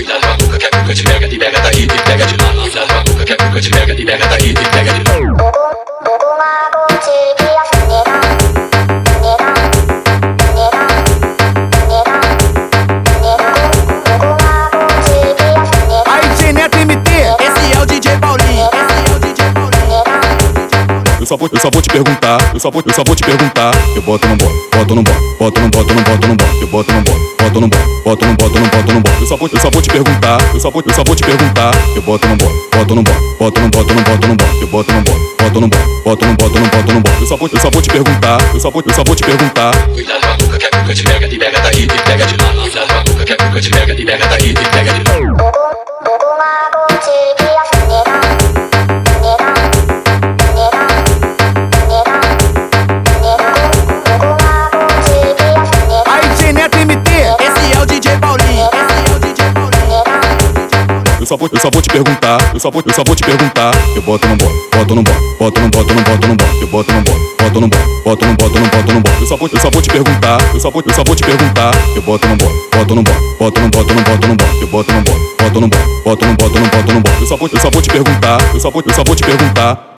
Cuidado com a cuca que a cuca te pega, te pega daí, te pega só vou, eu só vou te perguntar, eu só vou, eu só vou te perguntar. Eu boto no boto, boto no boto, boto no boto, no boto no boto. Eu boto no boto, boto no boto, boto no boto, no boto no boto. Eu só vou, eu só vou te perguntar, eu só vou, eu só vou te perguntar. Eu boto no boto, boto no boto, boto no boto, no boto no boto. Eu boto no boto, boto no boto, boto no boto, no boto no boto. Eu só vou, eu só vou te perguntar, eu só vou, eu só vou te perguntar. Cuidado com a cuca que a cuca te pega, te pega só vou, eu só vou te perguntar, eu só vou, eu só vou te perguntar. Eu boto no boto, boto no boto, boto no boto, no boto no boto. Eu boto no boto, boto no boto, boto no boto, no boto no boto. Eu só vou, eu só vou te perguntar, eu só vou, eu só vou te perguntar. Eu boto no boto, boto no boto, boto no boto, no boto no boto. Eu boto no boto, boto no boto, boto no boto, no boto no boto. Eu só vou, eu só vou te perguntar, eu só vou, eu só vou te perguntar.